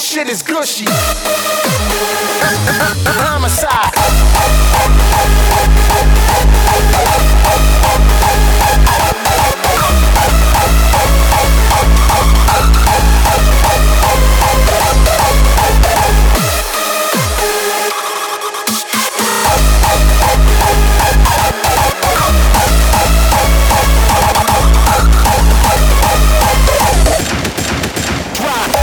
shit is gushy.